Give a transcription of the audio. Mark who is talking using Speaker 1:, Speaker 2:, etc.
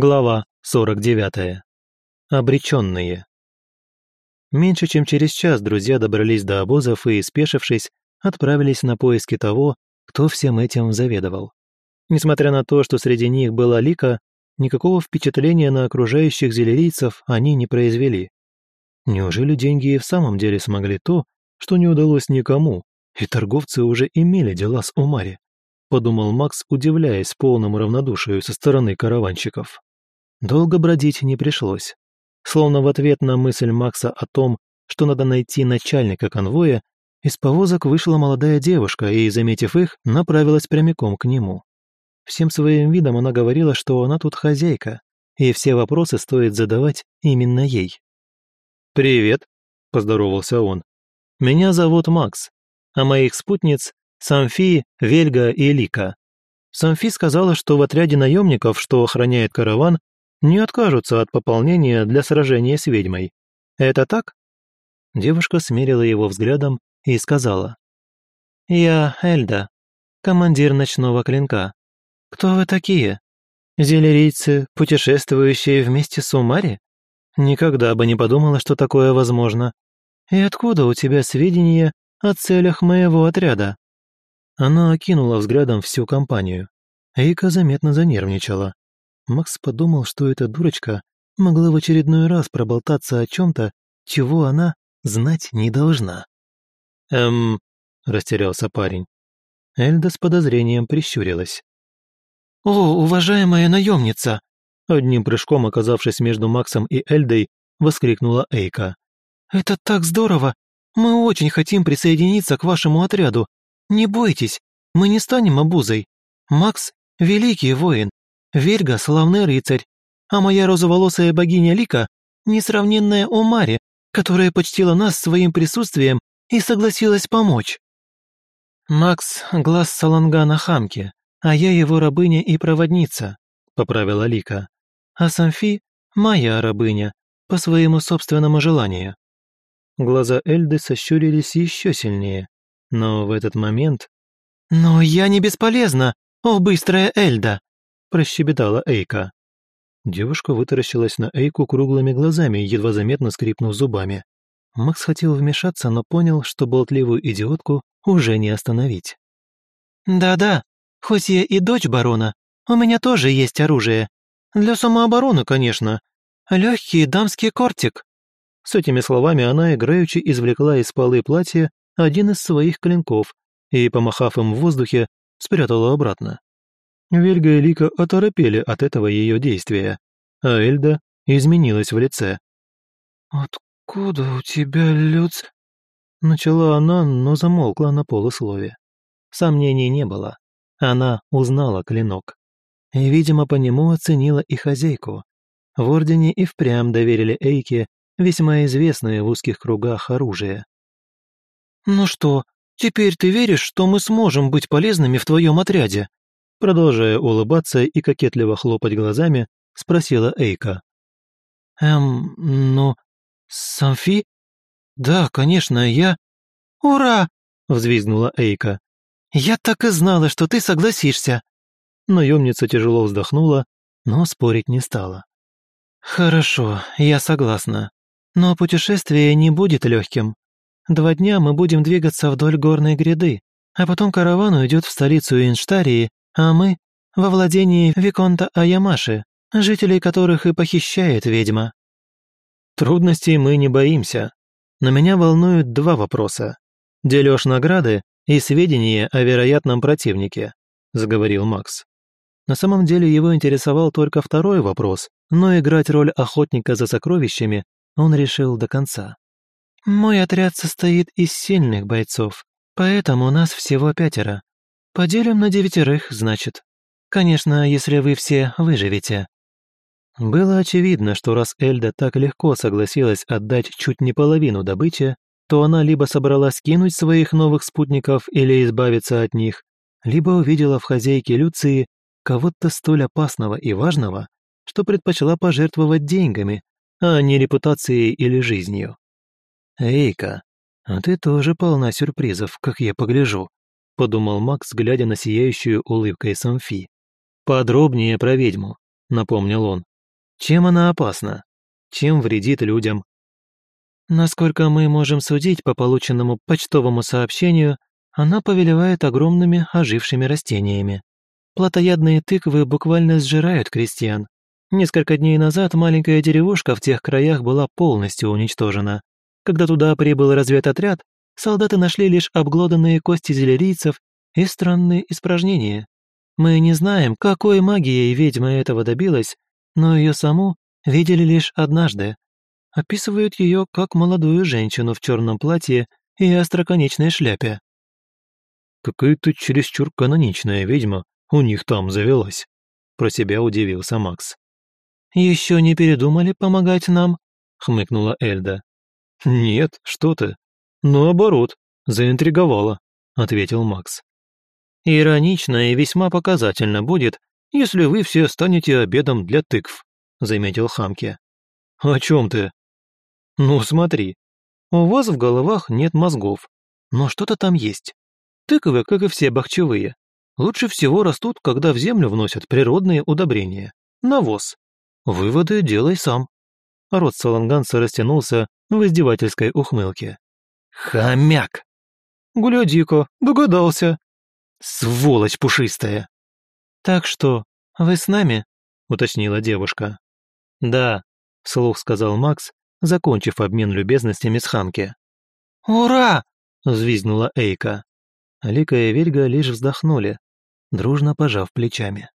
Speaker 1: Глава 49. Обреченные. Меньше чем через час друзья добрались до обозов и, спешившись, отправились на поиски того, кто всем этим заведовал. Несмотря на то, что среди них была Лика, никакого впечатления на окружающих зелерийцев они не произвели. Неужели деньги и в самом деле смогли то, что не удалось никому, и торговцы уже имели дела с Умари? Подумал Макс, удивляясь полному равнодушию со стороны караванщиков. Долго бродить не пришлось. Словно в ответ на мысль Макса о том, что надо найти начальника конвоя, из повозок вышла молодая девушка и, заметив их, направилась прямиком к нему. Всем своим видом она говорила, что она тут хозяйка, и все вопросы стоит задавать именно ей. «Привет», – поздоровался он. «Меня зовут Макс, а моих спутниц – Самфи, Вельга и Лика. Самфи сказала, что в отряде наемников, что охраняет караван, не откажутся от пополнения для сражения с ведьмой. Это так?» Девушка смерила его взглядом и сказала. «Я Эльда, командир ночного клинка. Кто вы такие? Зелерийцы, путешествующие вместе с Умари? Никогда бы не подумала, что такое возможно. И откуда у тебя сведения о целях моего отряда?» Она окинула взглядом всю компанию. Эйка заметно занервничала. Макс подумал, что эта дурочка могла в очередной раз проболтаться о чем-то, чего она знать не должна. «Эм...» – растерялся парень. Эльда с подозрением прищурилась. «О, уважаемая наемница!» Одним прыжком оказавшись между Максом и Эльдой, воскликнула Эйка. «Это так здорово! Мы очень хотим присоединиться к вашему отряду. Не бойтесь, мы не станем обузой. Макс – великий воин, Верга – славный рыцарь, а моя розоволосая богиня Лика – несравненная Омари, которая почтила нас своим присутствием и согласилась помочь. Макс – глаз Салангана Хамки, а я его рабыня и проводница, поправила Лика. А Самфи – моя рабыня, по своему собственному желанию. Глаза Эльды сощурились еще сильнее, но в этот момент... «Но я не бесполезна, о быстрая Эльда!» Прощебетала Эйка. Девушка вытаращилась на Эйку круглыми глазами, едва заметно скрипнув зубами. Макс хотел вмешаться, но понял, что болтливую идиотку уже не остановить. «Да-да, хоть я и дочь барона, у меня тоже есть оружие. Для самообороны, конечно. Легкий дамский кортик». С этими словами она играючи извлекла из полы платья один из своих клинков и, помахав им в воздухе, спрятала обратно. Вельга и Лика оторопели от этого ее действия, а Эльда изменилась в лице. «Откуда у тебя люц...» Начала она, но замолкла на полуслове. Сомнений не было. Она узнала клинок. И, видимо, по нему оценила и хозяйку. В Ордене и впрямь доверили Эйке весьма известное в узких кругах оружие. «Ну что, теперь ты веришь, что мы сможем быть полезными в твоем отряде?» Продолжая улыбаться и кокетливо хлопать глазами, спросила Эйка. «Эм, ну, Самфи? Да, конечно, я...» «Ура!» — взвизгнула Эйка. «Я так и знала, что ты согласишься!» Наемница тяжело вздохнула, но спорить не стала. «Хорошо, я согласна. Но путешествие не будет легким. Два дня мы будем двигаться вдоль горной гряды, а потом караван уйдет в столицу Инштарии а мы — во владении Виконта Аямаши, жителей которых и похищает ведьма. Трудностей мы не боимся, но меня волнуют два вопроса. Дележ награды и сведения о вероятном противнике, заговорил Макс. На самом деле его интересовал только второй вопрос, но играть роль охотника за сокровищами он решил до конца. «Мой отряд состоит из сильных бойцов, поэтому нас всего пятеро. Поделим на девятерых, значит. Конечно, если вы все выживете». Было очевидно, что раз Эльда так легко согласилась отдать чуть не половину добычи, то она либо собралась кинуть своих новых спутников или избавиться от них, либо увидела в хозяйке Люции кого-то столь опасного и важного, что предпочла пожертвовать деньгами, а не репутацией или жизнью. «Эйка, а ты тоже полна сюрпризов, как я погляжу», подумал Макс, глядя на сияющую улыбкой Самфи. «Подробнее про ведьму», — напомнил он. Чем она опасна? Чем вредит людям? Насколько мы можем судить по полученному почтовому сообщению, она повелевает огромными ожившими растениями. Плотоядные тыквы буквально сжирают крестьян. Несколько дней назад маленькая деревушка в тех краях была полностью уничтожена. Когда туда прибыл разведотряд, солдаты нашли лишь обглоданные кости зелерийцев и странные испражнения. Мы не знаем, какой магией ведьма этого добилась, но ее саму видели лишь однажды. Описывают ее как молодую женщину в черном платье и остроконечной шляпе. «Какая-то чересчур каноничная ведьма у них там завелась», про себя удивился Макс. «Еще не передумали помогать нам?» — хмыкнула Эльда. «Нет, что ты. Наоборот, заинтриговала», — ответил Макс. «Иронично и весьма показательно будет, если вы все станете обедом для тыкв», — заметил Хамке. «О чем ты?» «Ну, смотри, у вас в головах нет мозгов, но что-то там есть. Тыквы, как и все бахчевые, лучше всего растут, когда в землю вносят природные удобрения. Навоз. Выводы делай сам». Рот саланганца растянулся в издевательской ухмылке. «Хомяк!» «Гляди-ка, догадался!» «Сволочь пушистая!» «Так что, вы с нами?» — уточнила девушка. «Да», — вслух сказал Макс, закончив обмен любезностями с Хамки. «Ура!» — взвизгнула Эйка. Алика и Вельга лишь вздохнули, дружно пожав плечами.